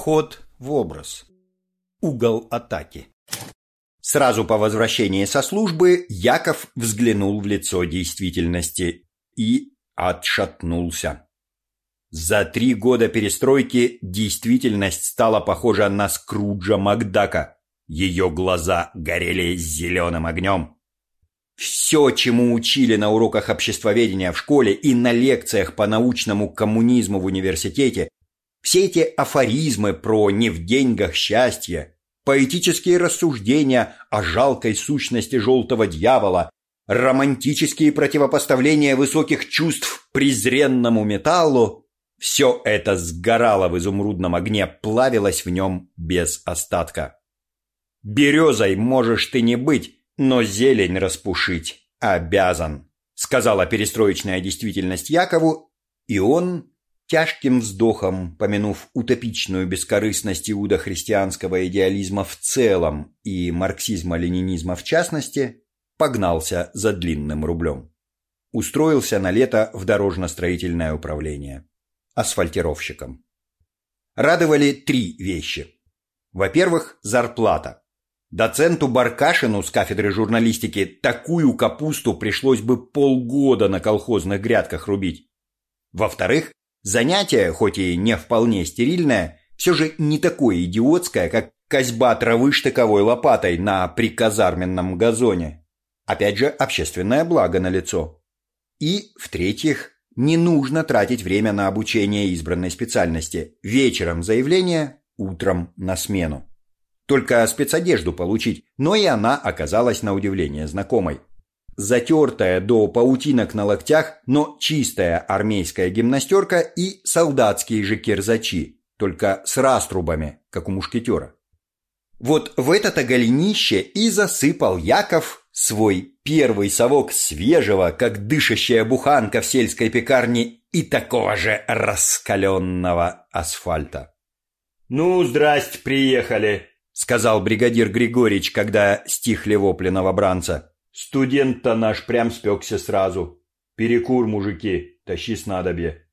Вход в образ. Угол атаки. Сразу по возвращении со службы Яков взглянул в лицо действительности и отшатнулся. За три года перестройки действительность стала похожа на Скруджа Макдака. Ее глаза горели зеленым огнем. Все, чему учили на уроках обществоведения в школе и на лекциях по научному коммунизму в университете, все эти афоризмы про «не в деньгах счастье», поэтические рассуждения о жалкой сущности желтого дьявола, романтические противопоставления высоких чувств презренному металлу – все это сгорало в изумрудном огне, плавилось в нем без остатка. «Березой можешь ты не быть, но зелень распушить обязан», – сказала перестроечная действительность Якову, и он Тяжким вздохом, помянув утопичную бескорыстность иудохристианского идеализма в целом и марксизма-ленинизма в частности, погнался за длинным рублем. Устроился на лето в дорожно-строительное управление. Асфальтировщиком. Радовали три вещи. Во-первых, зарплата. Доценту Баркашину с кафедры журналистики такую капусту пришлось бы полгода на колхозных грядках рубить. Во-вторых, Занятие, хоть и не вполне стерильное, все же не такое идиотское, как козьба травы штыковой лопатой на приказарменном газоне. Опять же, общественное благо на лицо. И, в-третьих, не нужно тратить время на обучение избранной специальности. Вечером заявление, утром на смену. Только спецодежду получить, но и она оказалась на удивление знакомой затертая до паутинок на локтях, но чистая армейская гимнастерка и солдатские же кирзачи, только с раструбами, как у мушкетера. Вот в это-то голенище и засыпал Яков свой первый совок свежего, как дышащая буханка в сельской пекарне и такого же раскаленного асфальта. «Ну, здрасте, приехали», — сказал бригадир Григорьевич, когда стихли вопли новобранца. Студент-то наш прям спекся сразу. Перекур, мужики, тащи снадобье.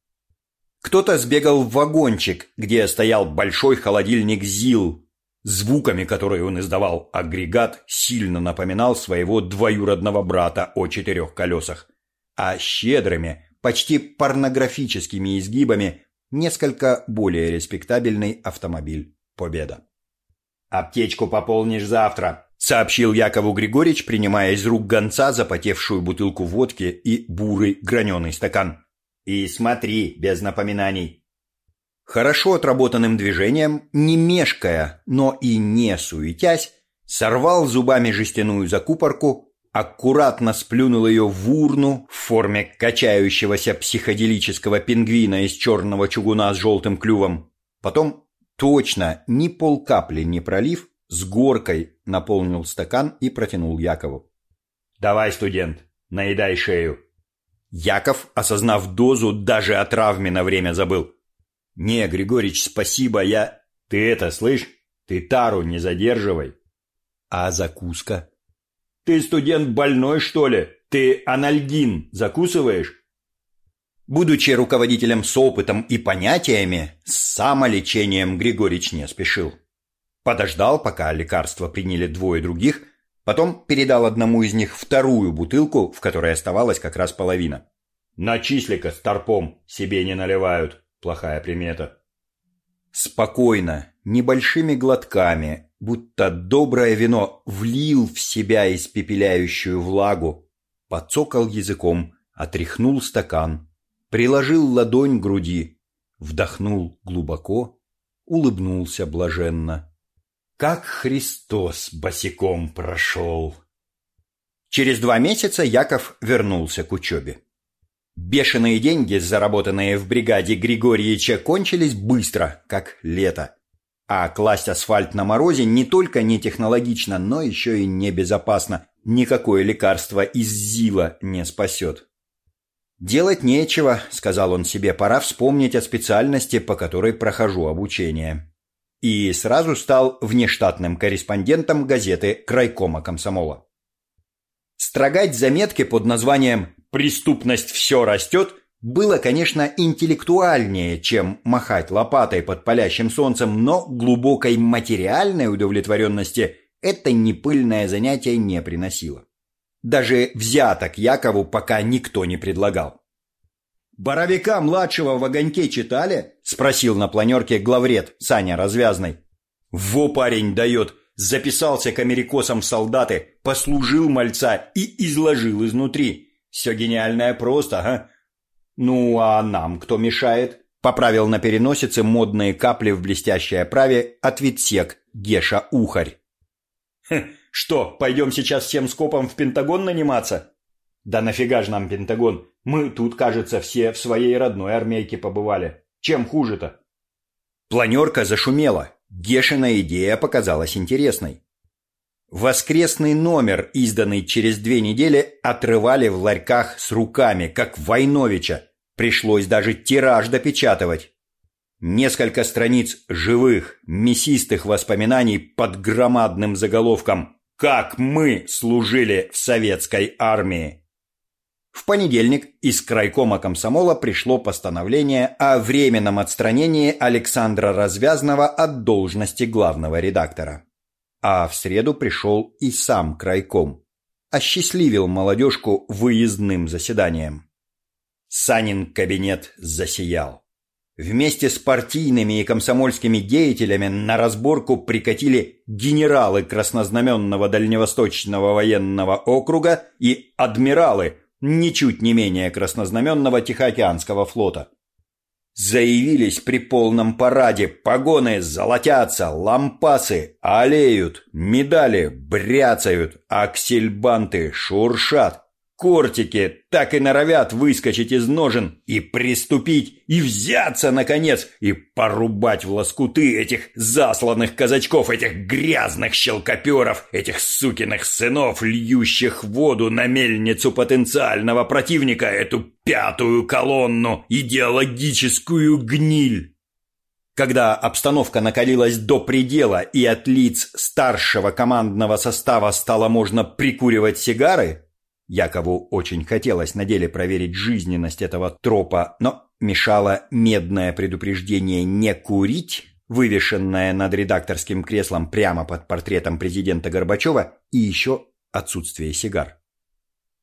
Кто-то сбегал в вагончик, где стоял большой холодильник ЗИЛ. Звуками, которые он издавал, агрегат сильно напоминал своего двоюродного брата о четырех колесах. А щедрыми, почти порнографическими изгибами несколько более респектабельный автомобиль «Победа». «Аптечку пополнишь завтра», сообщил Якову Григорьевич, принимая из рук гонца запотевшую бутылку водки и бурый граненый стакан. «И смотри, без напоминаний». Хорошо отработанным движением, не мешкая, но и не суетясь, сорвал зубами жестяную закупорку, аккуратно сплюнул ее в урну в форме качающегося психоделического пингвина из черного чугуна с желтым клювом. Потом, точно ни полкапли не пролив, с горкой наполнил стакан и протянул Якову. «Давай, студент, наедай шею». Яков, осознав дозу, даже о травме на время забыл. «Не, Григорич, спасибо, я...» «Ты это, слышь, ты тару не задерживай». «А закуска?» «Ты студент больной, что ли? Ты анальгин закусываешь?» Будучи руководителем с опытом и понятиями, с самолечением Григорич не спешил. Подождал, пока лекарства приняли двое других, потом передал одному из них вторую бутылку, в которой оставалась как раз половина. «Начисли-ка с торпом, себе не наливают. Плохая примета». Спокойно, небольшими глотками, будто доброе вино влил в себя испепеляющую влагу, подцокал языком, отряхнул стакан, приложил ладонь к груди, вдохнул глубоко, улыбнулся блаженно как Христос босиком прошел. Через два месяца Яков вернулся к учебе. Бешеные деньги, заработанные в бригаде Григорьевича, кончились быстро, как лето. А класть асфальт на морозе не только не технологично, но еще и небезопасно. Никакое лекарство из ЗИЛа не спасет. «Делать нечего», — сказал он себе, — «пора вспомнить о специальности, по которой прохожу обучение» и сразу стал внештатным корреспондентом газеты «Крайкома комсомола». Строгать заметки под названием «Преступность все растет» было, конечно, интеллектуальнее, чем махать лопатой под палящим солнцем, но глубокой материальной удовлетворенности это непыльное занятие не приносило. Даже взяток Якову пока никто не предлагал. «Боровика младшего в огоньке читали?» – спросил на планерке главред Саня Развязный. «Во парень дает!» Записался к америкосам в солдаты, послужил мальца и изложил изнутри. Все гениальное просто, а? Ну, а нам кто мешает? Поправил на переносице модные капли в блестящей оправе ответсек Геша Ухарь. «Хм, что, пойдем сейчас всем скопом в Пентагон наниматься? Да нафига же нам Пентагон? Мы тут, кажется, все в своей родной армейке побывали. Чем хуже-то? Планерка зашумела. Гешина идея показалась интересной. Воскресный номер, изданный через две недели, отрывали в ларьках с руками, как Войновича. Пришлось даже тираж допечатывать. Несколько страниц живых, мясистых воспоминаний под громадным заголовком «Как мы служили в советской армии». В понедельник из крайкома комсомола пришло постановление о временном отстранении Александра Развязного от должности главного редактора. А в среду пришел и сам крайком. Осчастливил молодежку выездным заседанием. Санин кабинет засиял. Вместе с партийными и комсомольскими деятелями на разборку прикатили генералы Краснознаменного Дальневосточного военного округа и адмиралы, ничуть не менее краснознаменного Тихоокеанского флота. Заявились при полном параде, погоны золотятся, лампасы олеют, медали бряцают, аксельбанты шуршат, Кортики так и норовят выскочить из ножен и приступить, и взяться, наконец, и порубать в лоскуты этих засланных казачков, этих грязных щелкоперов, этих сукиных сынов, льющих воду на мельницу потенциального противника, эту пятую колонну, идеологическую гниль. Когда обстановка накалилась до предела и от лиц старшего командного состава стало можно прикуривать сигары, Якову очень хотелось на деле проверить жизненность этого тропа, но мешало медное предупреждение не курить, вывешенное над редакторским креслом прямо под портретом президента Горбачева, и еще отсутствие сигар.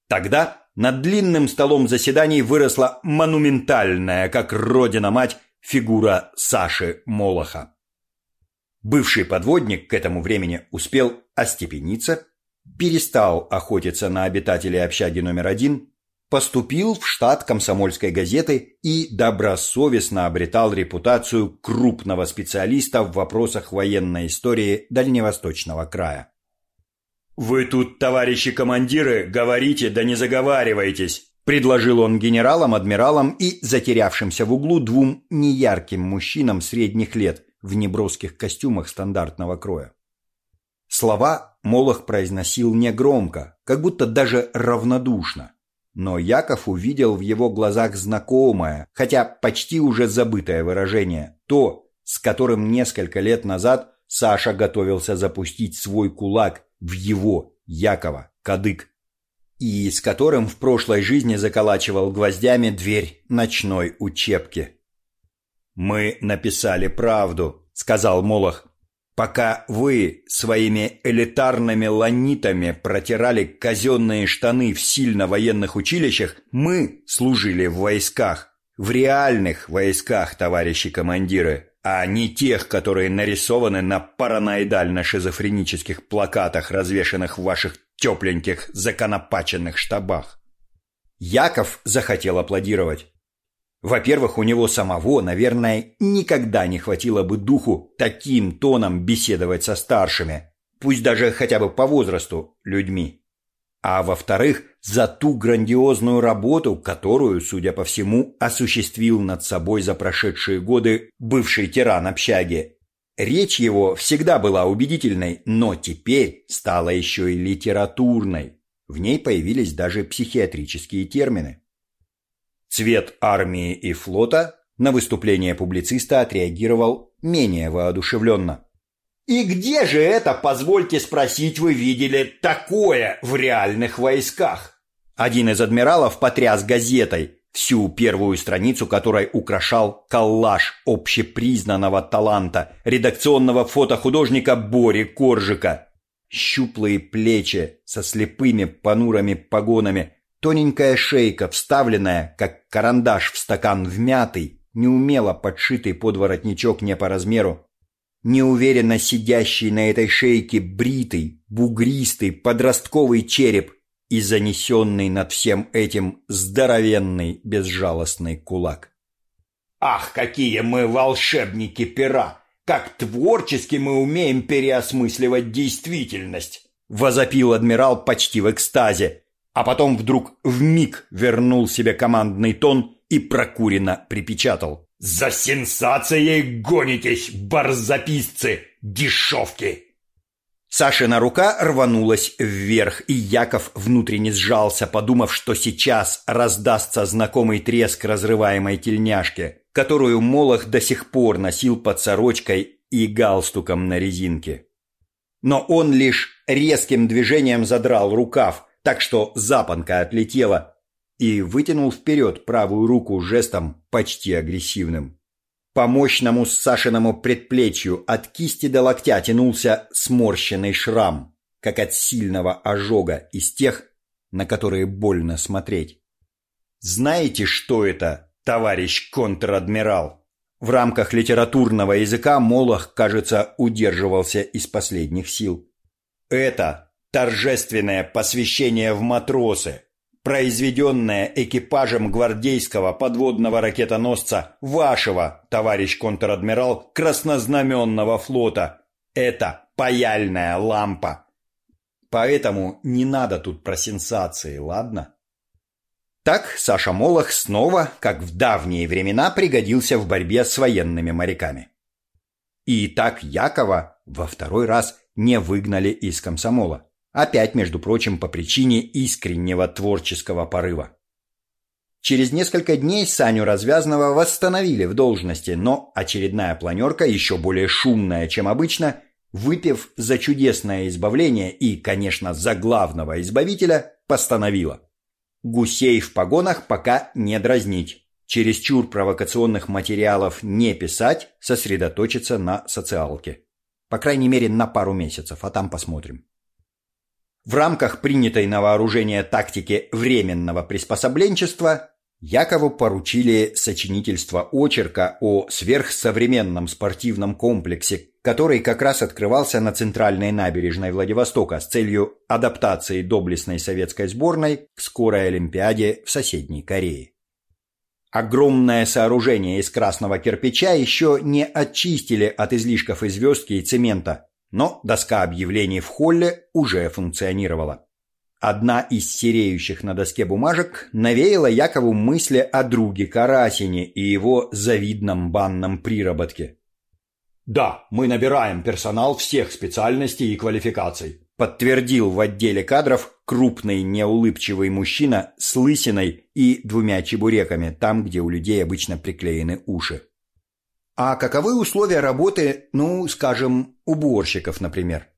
Тогда над длинным столом заседаний выросла монументальная, как родина-мать, фигура Саши Молоха. Бывший подводник к этому времени успел остепениться, перестал охотиться на обитателей общаги номер один, поступил в штат комсомольской газеты и добросовестно обретал репутацию крупного специалиста в вопросах военной истории Дальневосточного края. «Вы тут, товарищи командиры, говорите, да не заговаривайтесь!» предложил он генералам, адмиралам и затерявшимся в углу двум неярким мужчинам средних лет в неброских костюмах стандартного кроя. Слова Молох произносил негромко, как будто даже равнодушно. Но Яков увидел в его глазах знакомое, хотя почти уже забытое выражение, то, с которым несколько лет назад Саша готовился запустить свой кулак в его, Якова, кадык, и с которым в прошлой жизни заколачивал гвоздями дверь ночной учебки. «Мы написали правду», — сказал Молох. Пока вы своими элитарными ланитами протирали казенные штаны в сильно военных училищах, мы служили в войсках. В реальных войсках, товарищи командиры, а не тех, которые нарисованы на параноидально-шизофренических плакатах, развешанных в ваших тепленьких законопаченных штабах. Яков захотел аплодировать. Во-первых, у него самого, наверное, никогда не хватило бы духу таким тоном беседовать со старшими, пусть даже хотя бы по возрасту, людьми. А во-вторых, за ту грандиозную работу, которую, судя по всему, осуществил над собой за прошедшие годы бывший тиран общаги. Речь его всегда была убедительной, но теперь стала еще и литературной. В ней появились даже психиатрические термины. Цвет армии и флота на выступление публициста отреагировал менее воодушевленно. «И где же это, позвольте спросить, вы видели такое в реальных войсках?» Один из адмиралов потряс газетой, всю первую страницу которой украшал коллаж общепризнанного таланта редакционного фотохудожника Бори Коржика. Щуплые плечи со слепыми понурыми погонами, тоненькая шейка, вставленная, как карандаш в стакан вмятый, неумело подшитый под воротничок не по размеру, неуверенно сидящий на этой шейке бритый, бугристый, подростковый череп и занесенный над всем этим здоровенный безжалостный кулак. «Ах, какие мы волшебники пера! Как творчески мы умеем переосмысливать действительность!» Возопил адмирал почти в экстазе, а потом вдруг вмиг вернул себе командный тон и прокуренно припечатал. «За сенсацией гонитесь, барзаписцы, дешевки!» Сашина рука рванулась вверх, и Яков внутренне сжался, подумав, что сейчас раздастся знакомый треск разрываемой тельняшки, которую Молох до сих пор носил под сорочкой и галстуком на резинке. Но он лишь резким движением задрал рукав, так что запонка отлетела, и вытянул вперед правую руку жестом почти агрессивным. По мощному Сашиному предплечью от кисти до локтя тянулся сморщенный шрам, как от сильного ожога из тех, на которые больно смотреть. Знаете, что это, товарищ контр-адмирал? В рамках литературного языка Молох, кажется, удерживался из последних сил. Это торжественное посвящение в матросы, произведенное экипажем гвардейского подводного ракетоносца вашего, товарищ контр-адмирал, краснознаменного флота. Это паяльная лампа. Поэтому не надо тут про сенсации, ладно? Так Саша Молох снова, как в давние времена, пригодился в борьбе с военными моряками. И так Якова во второй раз не выгнали из комсомола. Опять, между прочим, по причине искреннего творческого порыва. Через несколько дней Саню Развязного восстановили в должности, но очередная планерка, еще более шумная, чем обычно, выпив за чудесное избавление и, конечно, за главного избавителя, постановила. Гусей в погонах пока не дразнить. Чересчур провокационных материалов не писать, сосредоточиться на социалке. По крайней мере, на пару месяцев, а там посмотрим. В рамках принятой на вооружение тактики временного приспособленчества Якову поручили сочинительство очерка о сверхсовременном спортивном комплексе, который как раз открывался на центральной набережной Владивостока с целью адаптации доблестной советской сборной к скорой Олимпиаде в соседней Корее. Огромное сооружение из красного кирпича еще не очистили от излишков и и цемента, но доска объявлений в холле уже функционировала. Одна из сереющих на доске бумажек навеяла Якову мысли о друге Карасине и его завидном банном приработке. «Да, мы набираем персонал всех специальностей и квалификаций», подтвердил в отделе кадров крупный неулыбчивый мужчина с лысиной и двумя чебуреками там, где у людей обычно приклеены уши. А каковы условия работы, ну, скажем, уборщиков, например?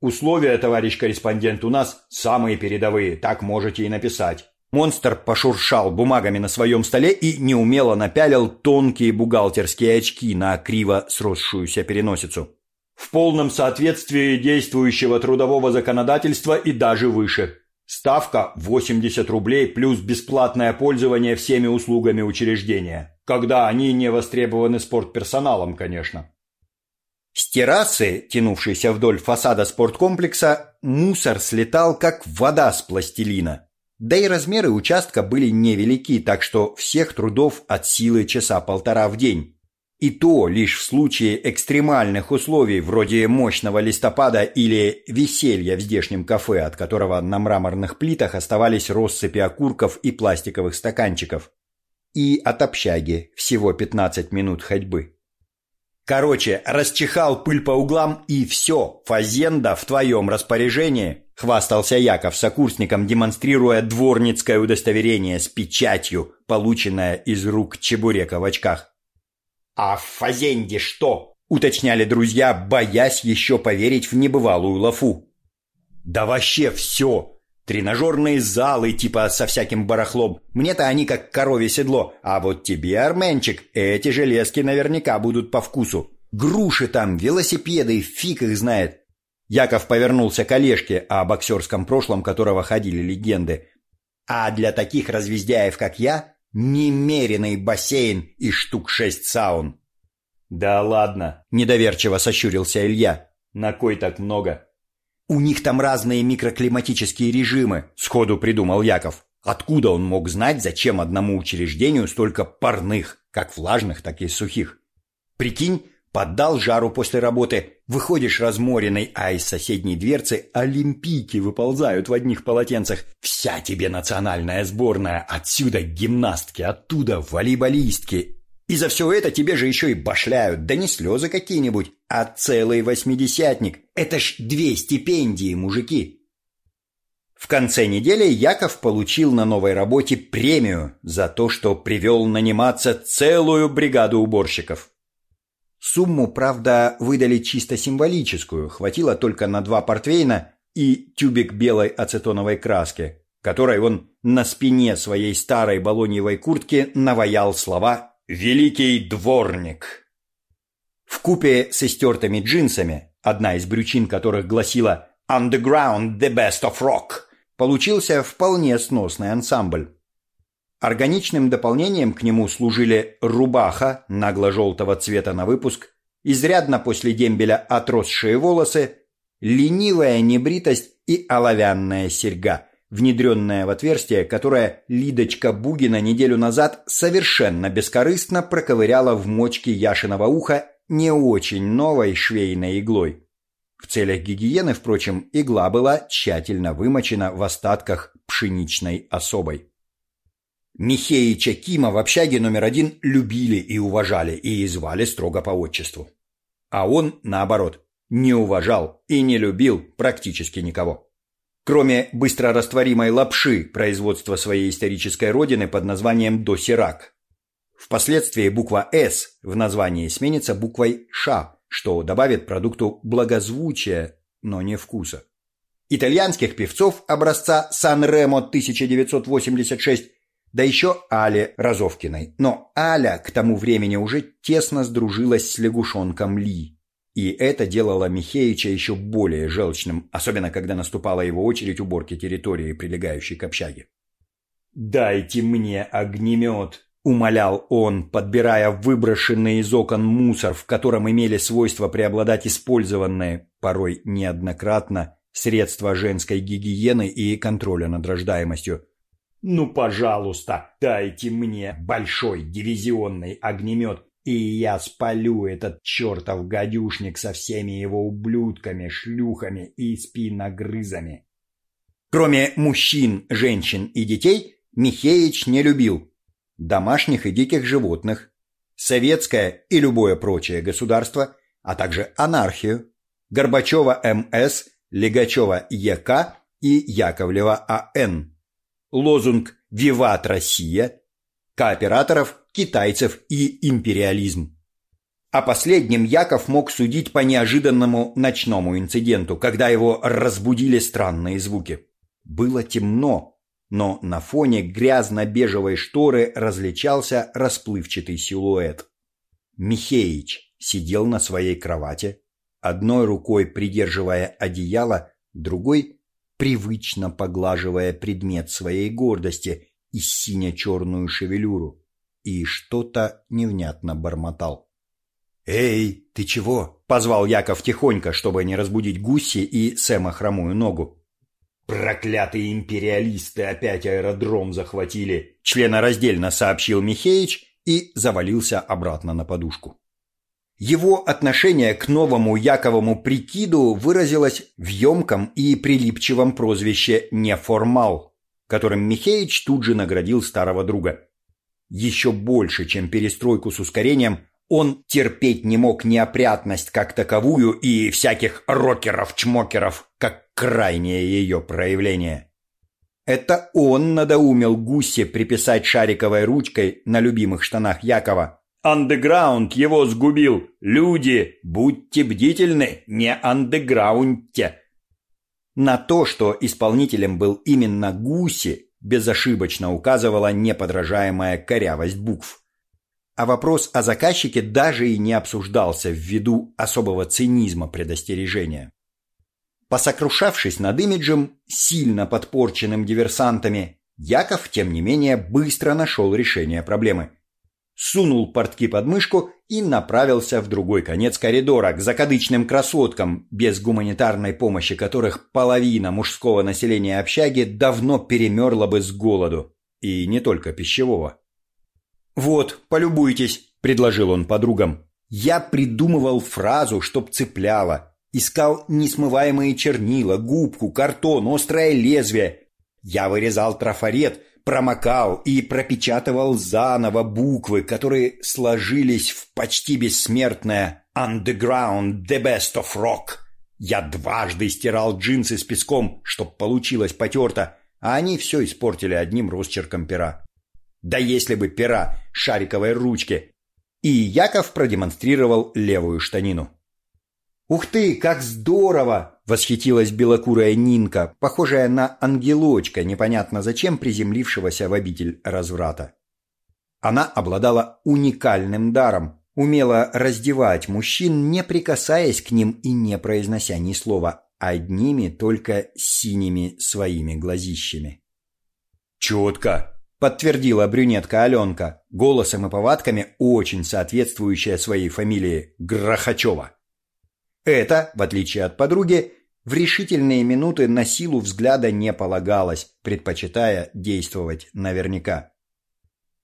Условия, товарищ корреспондент, у нас самые передовые, так можете и написать. Монстр пошуршал бумагами на своем столе и неумело напялил тонкие бухгалтерские очки на криво сросшуюся переносицу. В полном соответствии действующего трудового законодательства и даже выше. Ставка 80 рублей плюс бесплатное пользование всеми услугами учреждения. Когда они не востребованы спортперсоналом, конечно. С террасы, тянувшейся вдоль фасада спорткомплекса, мусор слетал как вода с пластилина. Да и размеры участка были невелики, так что всех трудов от силы часа полтора в день. И то лишь в случае экстремальных условий, вроде мощного листопада или веселья в здешнем кафе, от которого на мраморных плитах оставались россыпи окурков и пластиковых стаканчиков. И от общаги всего 15 минут ходьбы. Короче, расчихал пыль по углам и все, фазенда в твоем распоряжении, хвастался Яков сокурсником, демонстрируя дворницкое удостоверение с печатью, полученное из рук чебурека в очках. «А в Фазенде что?» — уточняли друзья, боясь еще поверить в небывалую лафу. «Да вообще все!» Тренажерные залы типа со всяким барахлом. Мне-то они как коровье седло. А вот тебе, Арменчик, эти железки наверняка будут по вкусу. Груши там, велосипеды, фиг их знает. Яков повернулся к Олежке, о боксерском прошлом которого ходили легенды. А для таких развездяев, как я, немеренный бассейн и штук шесть саун. «Да ладно», – недоверчиво сощурился Илья. «На кой так много?» «У них там разные микроклиматические режимы», – сходу придумал Яков. Откуда он мог знать, зачем одному учреждению столько парных, как влажных, так и сухих? Прикинь, поддал жару после работы, выходишь разморенный, а из соседней дверцы олимпийки выползают в одних полотенцах. Вся тебе национальная сборная, отсюда гимнастки, оттуда волейболистки. И за все это тебе же еще и башляют, да не слезы какие-нибудь, а целый восьмидесятник. Это ж две стипендии, мужики. В конце недели Яков получил на новой работе премию за то, что привел наниматься целую бригаду уборщиков. Сумму, правда, выдали чисто символическую, хватило только на два портвейна и тюбик белой ацетоновой краски, которой он на спине своей старой балоньевой куртки наваял слова «Великий дворник». В купе с истертыми джинсами, одна из брючин которых гласила «Underground the best of rock», получился вполне сносный ансамбль. Органичным дополнением к нему служили рубаха нагло-желтого цвета на выпуск, изрядно после дембеля отросшие волосы, ленивая небритость и оловянная серьга, внедренная в отверстие, которое Лидочка Бугина неделю назад совершенно бескорыстно проковыряла в мочке Яшиного уха не очень новой швейной иглой. В целях гигиены, впрочем, игла была тщательно вымочена в остатках пшеничной особой. Михеича Кима в общаге номер один любили и уважали, и звали строго по отчеству. А он, наоборот, не уважал и не любил практически никого. Кроме быстрорастворимой лапши производства своей исторической родины под названием досирак. Впоследствии буква «С» в названии сменится буквой «Ш», что добавит продукту благозвучия, но не вкуса. Итальянских певцов образца «Сан-Ремо» 1986 да еще Але Розовкиной. Но Аля к тому времени уже тесно сдружилась с лягушонком Ли. И это делало Михеича еще более желчным, особенно когда наступала его очередь уборки территории, прилегающей к общаге. «Дайте мне огнемет!» – умолял он, подбирая выброшенный из окон мусор, в котором имели свойство преобладать использованные, порой неоднократно, средства женской гигиены и контроля над рождаемостью, ну, пожалуйста, дайте мне большой дивизионный огнемет, и я спалю этот чертов гадюшник со всеми его ублюдками, шлюхами и спиногрызами. Кроме мужчин, женщин и детей, Михеич не любил домашних и диких животных, советское и любое прочее государство, а также анархию, Горбачева МС, Легачева ЕК и Яковлева АН лозунг «Виват Россия», кооператоров, китайцев и империализм. О последнем Яков мог судить по неожиданному ночному инциденту, когда его разбудили странные звуки. Было темно, но на фоне грязно-бежевой шторы различался расплывчатый силуэт. Михеич сидел на своей кровати, одной рукой придерживая одеяло, другой привычно поглаживая предмет своей гордости и сине-черную шевелюру, и что-то невнятно бормотал. «Эй, ты чего?» – позвал Яков тихонько, чтобы не разбудить Гусси и Сэма хромую ногу. «Проклятые империалисты опять аэродром захватили!» – членораздельно сообщил Михеич и завалился обратно на подушку. Его отношение к новому Яковому прикиду выразилось в емком и прилипчивом прозвище «неформал», которым Михеич тут же наградил старого друга. Еще больше, чем перестройку с ускорением, он терпеть не мог неопрятность как таковую и всяких рокеров-чмокеров, как крайнее ее проявление. Это он надоумел Гусе приписать шариковой ручкой на любимых штанах Якова Андеграунд его сгубил. Люди, будьте бдительны, не андеграунте. На то, что исполнителем был именно Гуси, безошибочно указывала неподражаемая корявость букв. А вопрос о заказчике даже и не обсуждался ввиду особого цинизма предостережения. Посокрушавшись над имиджем, сильно подпорченным диверсантами, Яков, тем не менее, быстро нашел решение проблемы. Сунул портки под мышку и направился в другой конец коридора, к закадычным красоткам, без гуманитарной помощи которых половина мужского населения общаги давно перемерла бы с голоду. И не только пищевого. «Вот, полюбуйтесь», — предложил он подругам. «Я придумывал фразу, чтоб цепляло. Искал несмываемые чернила, губку, картон, острое лезвие. Я вырезал трафарет, промокал и пропечатывал заново буквы, которые сложились в почти бессмертное «Underground, the best of rock». Я дважды стирал джинсы с песком, чтоб получилось потерто, а они все испортили одним росчерком пера. Да если бы пера шариковой ручки. И Яков продемонстрировал левую штанину. «Ух ты, как здорово!» — восхитилась белокурая Нинка, похожая на ангелочка, непонятно зачем приземлившегося в обитель разврата. Она обладала уникальным даром, умела раздевать мужчин, не прикасаясь к ним и не произнося ни слова, одними только синими своими глазищами. «Четко!» — подтвердила брюнетка Аленка, голосом и повадками очень соответствующая своей фамилии Грохачева. Это, в отличие от подруги, в решительные минуты на силу взгляда не полагалось, предпочитая действовать наверняка.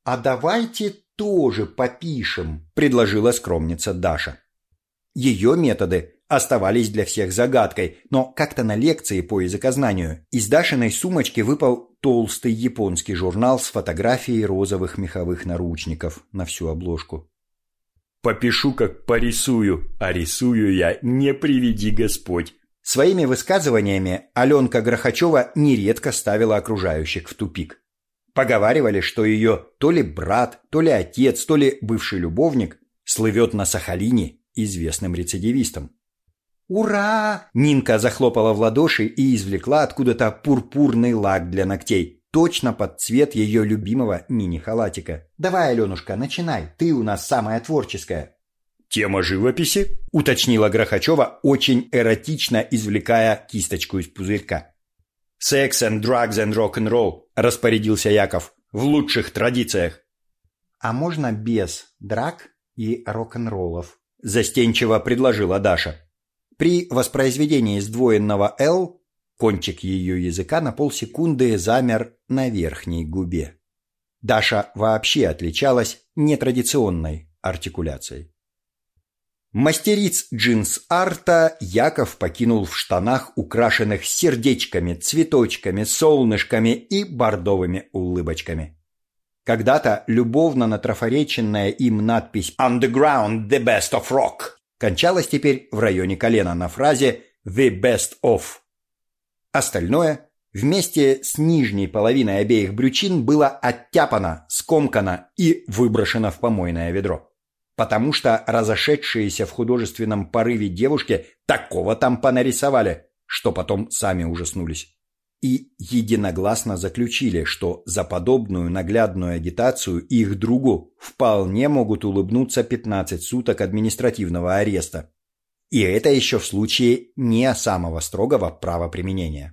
«А давайте тоже попишем», — предложила скромница Даша. Ее методы оставались для всех загадкой, но как-то на лекции по языкознанию из Дашиной сумочки выпал толстый японский журнал с фотографией розовых меховых наручников на всю обложку. Попишу, как порисую, а рисую я не приведи Господь. Своими высказываниями Аленка Грохачева нередко ставила окружающих в тупик. Поговаривали, что ее то ли брат, то ли отец, то ли бывший любовник слывет на Сахалине известным рецидивистом. «Ура!» Нинка захлопала в ладоши и извлекла откуда-то пурпурный лак для ногтей точно под цвет ее любимого мини-халатика. «Давай, Аленушка, начинай, ты у нас самая творческая». «Тема живописи?» – уточнила Грохачева, очень эротично извлекая кисточку из пузырька. «Секс and drugs and rock-and-roll», – распорядился Яков, – «в лучших традициях». «А можно без драк и рок-н-роллов?» – застенчиво предложила Даша. При воспроизведении сдвоенного «л» Кончик ее языка на полсекунды замер на верхней губе. Даша вообще отличалась нетрадиционной артикуляцией. Мастериц джинс-арта Яков покинул в штанах, украшенных сердечками, цветочками, солнышками и бордовыми улыбочками. Когда-то любовно натрафареченная им надпись «Underground – the best of rock» кончалась теперь в районе колена на фразе «the best of». Остальное вместе с нижней половиной обеих брючин было оттяпано, скомкано и выброшено в помойное ведро. Потому что разошедшиеся в художественном порыве девушки такого там понарисовали, что потом сами ужаснулись. И единогласно заключили, что за подобную наглядную агитацию их другу вполне могут улыбнуться 15 суток административного ареста. И это еще в случае не самого строгого правоприменения.